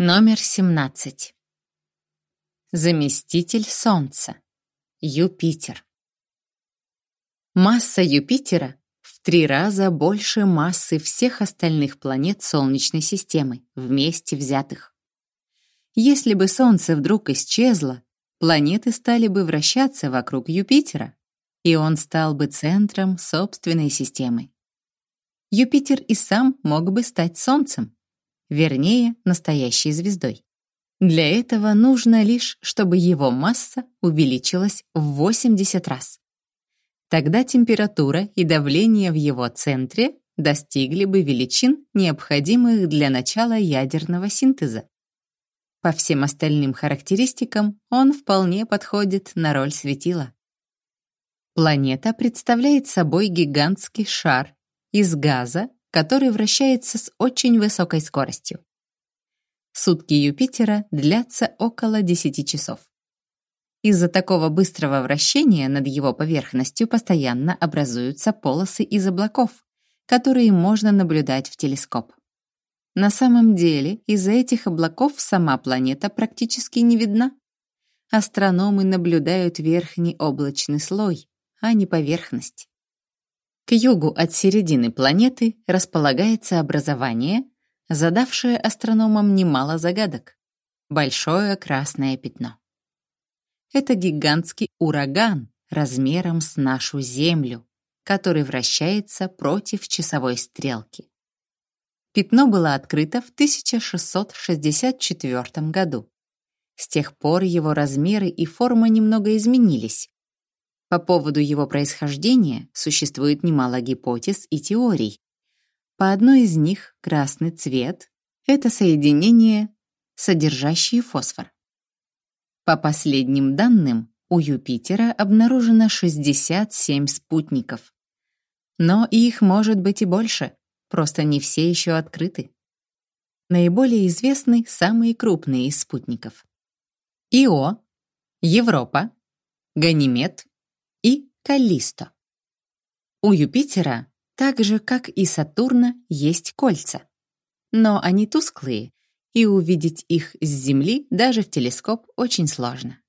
Номер 17. Заместитель Солнца. Юпитер. Масса Юпитера в три раза больше массы всех остальных планет Солнечной системы, вместе взятых. Если бы Солнце вдруг исчезло, планеты стали бы вращаться вокруг Юпитера, и он стал бы центром собственной системы. Юпитер и сам мог бы стать Солнцем, вернее, настоящей звездой. Для этого нужно лишь, чтобы его масса увеличилась в 80 раз. Тогда температура и давление в его центре достигли бы величин, необходимых для начала ядерного синтеза. По всем остальным характеристикам он вполне подходит на роль светила. Планета представляет собой гигантский шар из газа, который вращается с очень высокой скоростью. Сутки Юпитера длятся около 10 часов. Из-за такого быстрого вращения над его поверхностью постоянно образуются полосы из облаков, которые можно наблюдать в телескоп. На самом деле, из-за этих облаков сама планета практически не видна. Астрономы наблюдают верхний облачный слой, а не поверхность. К югу от середины планеты располагается образование, задавшее астрономам немало загадок. Большое красное пятно. Это гигантский ураган размером с нашу Землю, который вращается против часовой стрелки. Пятно было открыто в 1664 году. С тех пор его размеры и форма немного изменились, по поводу его происхождения существует немало гипотез и теорий. По одной из них красный цвет — это соединение, содержащие фосфор. По последним данным, у Юпитера обнаружено 67 спутников. Но их может быть и больше, просто не все еще открыты. Наиболее известны самые крупные из спутников. Ио, Европа, Ганимед, Каллисто. У Юпитера, так же как и Сатурна, есть кольца. Но они тусклые, и увидеть их с Земли даже в телескоп очень сложно.